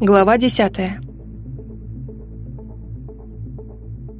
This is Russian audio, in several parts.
Глава десятая.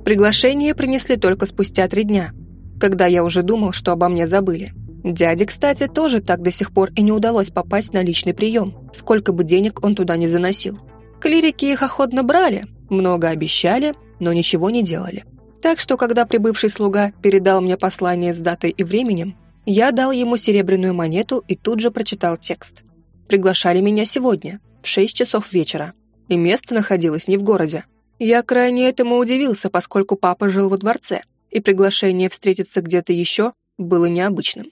Приглашение принесли только спустя три дня, когда я уже думал, что обо мне забыли. Дяде, кстати, тоже так до сих пор и не удалось попасть на личный прием, сколько бы денег он туда не заносил. Клирики их охотно брали, много обещали, но ничего не делали. Так что, когда прибывший слуга передал мне послание с датой и временем, я дал ему серебряную монету и тут же прочитал текст. Приглашали меня сегодня, в 6 часов вечера, и место находилось не в городе. Я крайне этому удивился, поскольку папа жил во дворце, и приглашение встретиться где-то еще было необычным.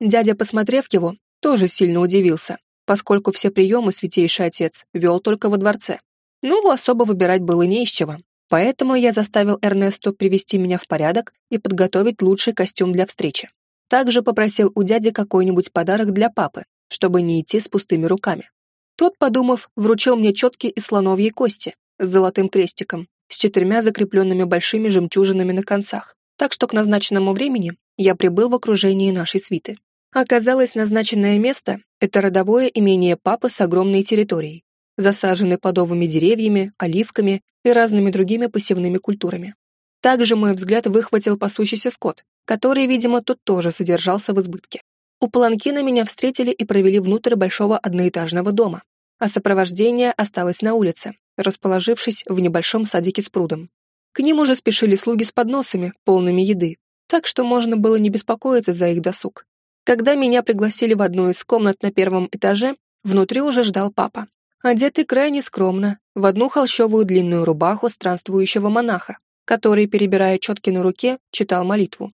Дядя, посмотрев его, тоже сильно удивился, поскольку все приемы святейший отец вел только во дворце. Ну, особо выбирать было не из чего, поэтому я заставил Эрнесту привести меня в порядок и подготовить лучший костюм для встречи. Также попросил у дяди какой-нибудь подарок для папы, чтобы не идти с пустыми руками. Тот, подумав, вручил мне четки из слоновьей кости с золотым крестиком, с четырьмя закрепленными большими жемчужинами на концах. Так что к назначенному времени я прибыл в окружении нашей свиты. Оказалось, назначенное место — это родовое имение папы с огромной территорией, засаженной плодовыми деревьями, оливками и разными другими посевными культурами. Также мой взгляд выхватил пасущийся скот, который, видимо, тут тоже содержался в избытке. У Паланкина меня встретили и провели внутрь большого одноэтажного дома, а сопровождение осталось на улице, расположившись в небольшом садике с прудом. К ним уже спешили слуги с подносами, полными еды, так что можно было не беспокоиться за их досуг. Когда меня пригласили в одну из комнат на первом этаже, внутри уже ждал папа. Одетый крайне скромно, в одну холщовую длинную рубаху странствующего монаха, который, перебирая четки на руке, читал молитву.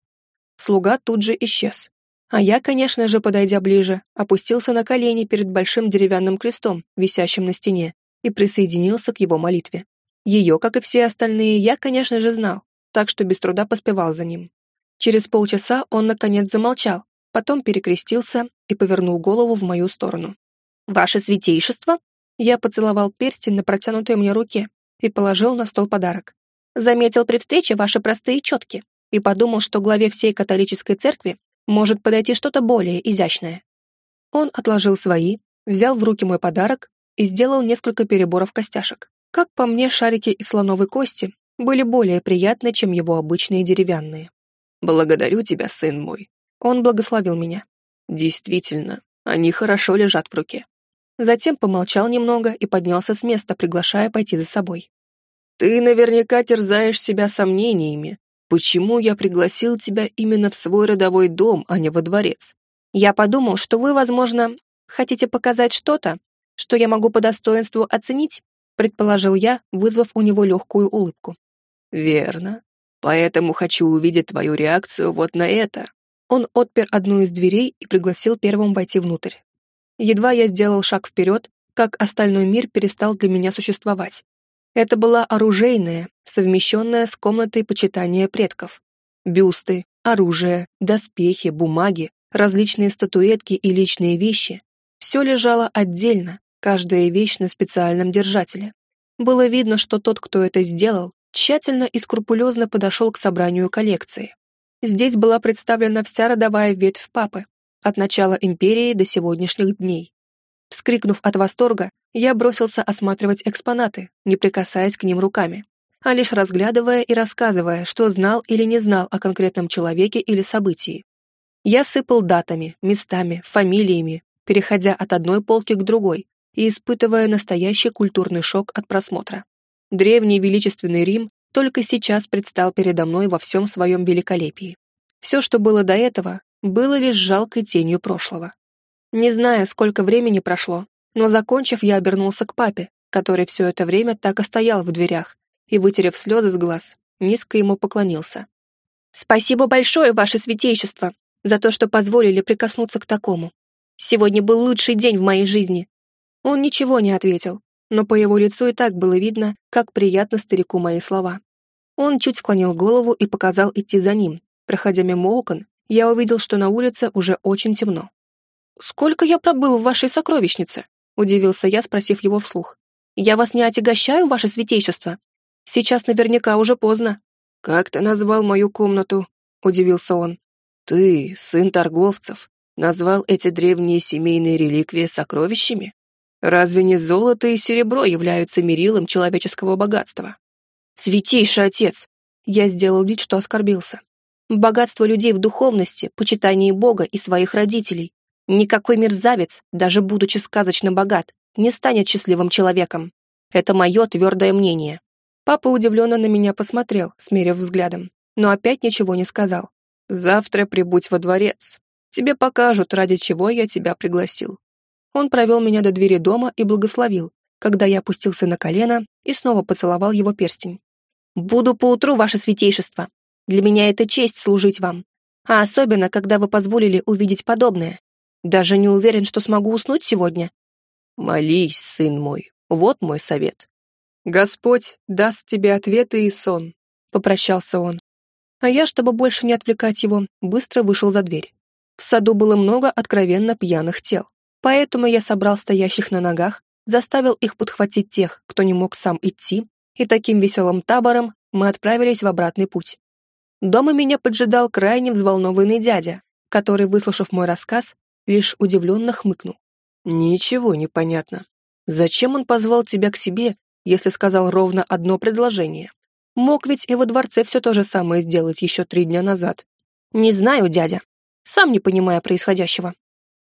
Слуга тут же исчез, а я, конечно же, подойдя ближе, опустился на колени перед большим деревянным крестом, висящим на стене, и присоединился к его молитве. Ее, как и все остальные, я, конечно же, знал, так что без труда поспевал за ним. Через полчаса он, наконец, замолчал, потом перекрестился и повернул голову в мою сторону. «Ваше святейшество?» Я поцеловал перстень на протянутой мне руке и положил на стол подарок. «Заметил при встрече ваши простые четки и подумал, что главе всей католической церкви может подойти что-то более изящное. Он отложил свои, взял в руки мой подарок и сделал несколько переборов костяшек. Как по мне, шарики из слоновой кости были более приятны, чем его обычные деревянные. «Благодарю тебя, сын мой». Он благословил меня. «Действительно, они хорошо лежат в руке». Затем помолчал немного и поднялся с места, приглашая пойти за собой. «Ты наверняка терзаешь себя сомнениями, Почему я пригласил тебя именно в свой родовой дом, а не во дворец? Я подумал, что вы, возможно, хотите показать что-то, что я могу по достоинству оценить, предположил я, вызвав у него легкую улыбку. Верно. Поэтому хочу увидеть твою реакцию вот на это. Он отпер одну из дверей и пригласил первым войти внутрь. Едва я сделал шаг вперед, как остальной мир перестал для меня существовать. Это была оружейная, совмещенная с комнатой почитания предков. Бюсты, оружие, доспехи, бумаги, различные статуэтки и личные вещи. Все лежало отдельно, каждая вещь на специальном держателе. Было видно, что тот, кто это сделал, тщательно и скрупулезно подошел к собранию коллекции. Здесь была представлена вся родовая ветвь папы, от начала империи до сегодняшних дней. Вскрикнув от восторга, я бросился осматривать экспонаты, не прикасаясь к ним руками, а лишь разглядывая и рассказывая, что знал или не знал о конкретном человеке или событии. Я сыпал датами, местами, фамилиями, переходя от одной полки к другой и испытывая настоящий культурный шок от просмотра. Древний величественный Рим только сейчас предстал передо мной во всем своем великолепии. Все, что было до этого, было лишь жалкой тенью прошлого. Не знаю, сколько времени прошло, но, закончив, я обернулся к папе, который все это время так и стоял в дверях, и, вытерев слезы с глаз, низко ему поклонился. «Спасибо большое, ваше святейшество, за то, что позволили прикоснуться к такому. Сегодня был лучший день в моей жизни». Он ничего не ответил, но по его лицу и так было видно, как приятно старику мои слова. Он чуть склонил голову и показал идти за ним. Проходя мимо окон, я увидел, что на улице уже очень темно. «Сколько я пробыл в вашей сокровищнице?» — удивился я, спросив его вслух. «Я вас не отягощаю, ваше святейшество? Сейчас наверняка уже поздно». «Как ты назвал мою комнату?» — удивился он. «Ты, сын торговцев, назвал эти древние семейные реликвии сокровищами?» Разве не золото и серебро являются мерилом человеческого богатства? Святейший отец! Я сделал вид, что оскорбился. Богатство людей в духовности, почитании Бога и своих родителей. Никакой мерзавец, даже будучи сказочно богат, не станет счастливым человеком. Это мое твердое мнение. Папа удивленно на меня посмотрел, смерив взглядом, но опять ничего не сказал. «Завтра прибудь во дворец. Тебе покажут, ради чего я тебя пригласил». Он провел меня до двери дома и благословил, когда я опустился на колено и снова поцеловал его перстень. «Буду поутру, ваше святейшество. Для меня это честь служить вам. А особенно, когда вы позволили увидеть подобное. Даже не уверен, что смогу уснуть сегодня». «Молись, сын мой, вот мой совет. Господь даст тебе ответы и сон», — попрощался он. А я, чтобы больше не отвлекать его, быстро вышел за дверь. В саду было много откровенно пьяных тел. Поэтому я собрал стоящих на ногах, заставил их подхватить тех, кто не мог сам идти, и таким веселым табором мы отправились в обратный путь. Дома меня поджидал крайне взволнованный дядя, который, выслушав мой рассказ, лишь удивленно хмыкнул. «Ничего не понятно. Зачем он позвал тебя к себе, если сказал ровно одно предложение? Мог ведь и во дворце все то же самое сделать еще три дня назад. Не знаю, дядя. Сам не понимая происходящего.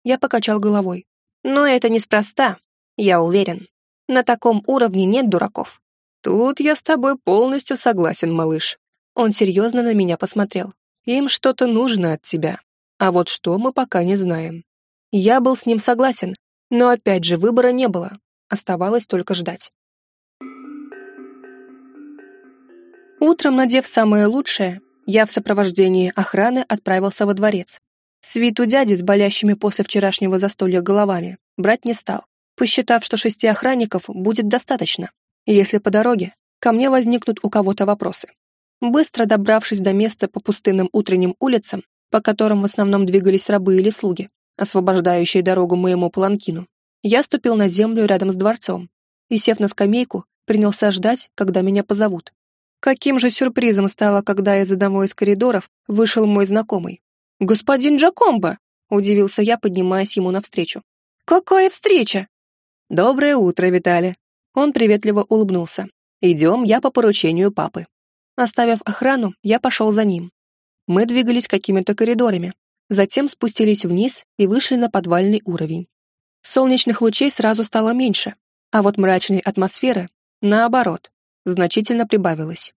Я покачал головой. Но это неспроста, я уверен. На таком уровне нет дураков. Тут я с тобой полностью согласен, малыш. Он серьезно на меня посмотрел. Им что-то нужно от тебя. А вот что мы пока не знаем. Я был с ним согласен, но опять же выбора не было. Оставалось только ждать. Утром, надев самое лучшее, я в сопровождении охраны отправился во дворец. Свиту дяди с болящими после вчерашнего застолья головами брать не стал, посчитав, что шести охранников будет достаточно, если по дороге ко мне возникнут у кого-то вопросы. Быстро добравшись до места по пустынным утренним улицам, по которым в основном двигались рабы или слуги, освобождающие дорогу моему паланкину, я ступил на землю рядом с дворцом и, сев на скамейку, принялся ждать, когда меня позовут. Каким же сюрпризом стало, когда из одного из коридоров вышел мой знакомый. «Господин Джакомбо!» — удивился я, поднимаясь ему навстречу. «Какая встреча?» «Доброе утро, Виталий!» Он приветливо улыбнулся. «Идем, я по поручению папы». Оставив охрану, я пошел за ним. Мы двигались какими-то коридорами, затем спустились вниз и вышли на подвальный уровень. Солнечных лучей сразу стало меньше, а вот мрачной атмосферы, наоборот, значительно прибавилось.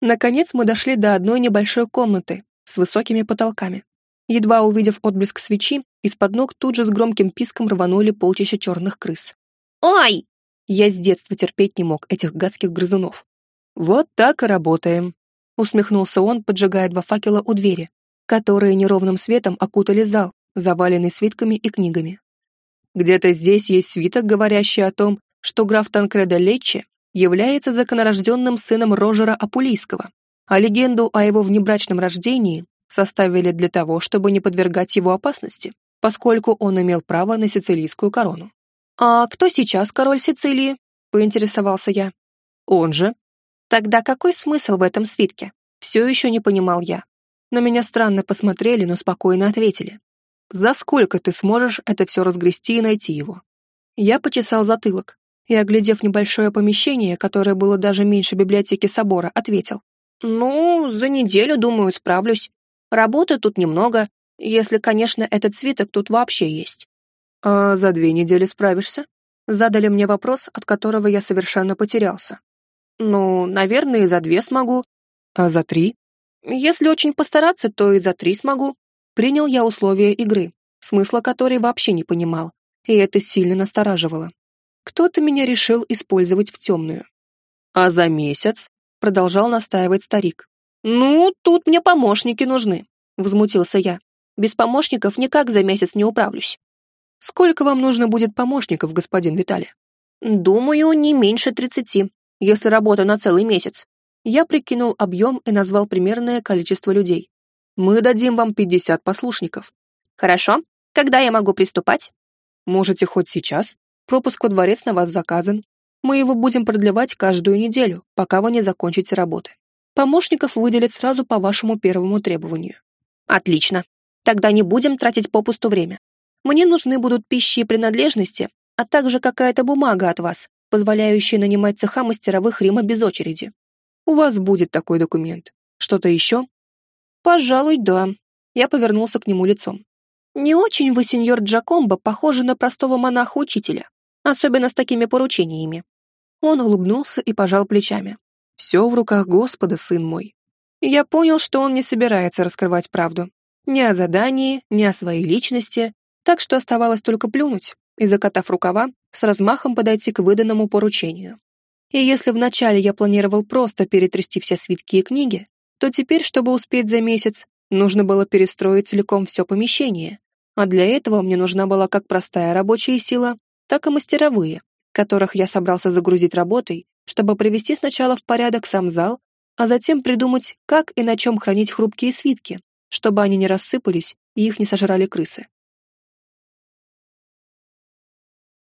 Наконец мы дошли до одной небольшой комнаты с высокими потолками. Едва увидев отблеск свечи, из-под ног тут же с громким писком рванули полчища черных крыс. «Ой!» Я с детства терпеть не мог этих гадских грызунов. «Вот так и работаем», — усмехнулся он, поджигая два факела у двери, которые неровным светом окутали зал, заваленный свитками и книгами. Где-то здесь есть свиток, говорящий о том, что граф Танкреда Леччи является законорожденным сыном Рожера Апулийского, а легенду о его внебрачном рождении составили для того, чтобы не подвергать его опасности, поскольку он имел право на сицилийскую корону. «А кто сейчас король Сицилии?» — поинтересовался я. «Он же». «Тогда какой смысл в этом свитке?» Все еще не понимал я. На меня странно посмотрели, но спокойно ответили. «За сколько ты сможешь это все разгрести и найти его?» Я почесал затылок и, оглядев небольшое помещение, которое было даже меньше библиотеки собора, ответил. «Ну, за неделю, думаю, справлюсь. Работы тут немного, если, конечно, этот свиток тут вообще есть». «А за две недели справишься?» Задали мне вопрос, от которого я совершенно потерялся. «Ну, наверное, и за две смогу». «А за три?» «Если очень постараться, то и за три смогу». Принял я условия игры, смысла которой вообще не понимал, и это сильно настораживало. Кто-то меня решил использовать в темную. А за месяц, продолжал настаивать старик. Ну, тут мне помощники нужны, возмутился я. Без помощников никак за месяц не управлюсь. Сколько вам нужно будет помощников, господин Виталий? Думаю, не меньше тридцати, если работа на целый месяц. Я прикинул объем и назвал примерное количество людей. Мы дадим вам пятьдесят послушников. Хорошо. Когда я могу приступать? Можете хоть сейчас. Пропуск во дворец на вас заказан. Мы его будем продлевать каждую неделю, пока вы не закончите работы. Помощников выделят сразу по вашему первому требованию. Отлично. Тогда не будем тратить попусту время. Мне нужны будут пищи и принадлежности, а также какая-то бумага от вас, позволяющая нанимать цеха мастеровых Рима без очереди. У вас будет такой документ. Что-то еще? Пожалуй, да. Я повернулся к нему лицом. Не очень вы, сеньор Джакомбо, похожи на простого монаха-учителя, особенно с такими поручениями. Он улыбнулся и пожал плечами. Все в руках Господа, сын мой. Я понял, что он не собирается раскрывать правду. Ни о задании, ни о своей личности, так что оставалось только плюнуть и, закатав рукава, с размахом подойти к выданному поручению. И если вначале я планировал просто перетрясти все свитки и книги, то теперь, чтобы успеть за месяц, нужно было перестроить целиком все помещение, а для этого мне нужна была как простая рабочая сила, так и мастеровые, которых я собрался загрузить работой, чтобы привести сначала в порядок сам зал, а затем придумать, как и на чем хранить хрупкие свитки, чтобы они не рассыпались и их не сожрали крысы.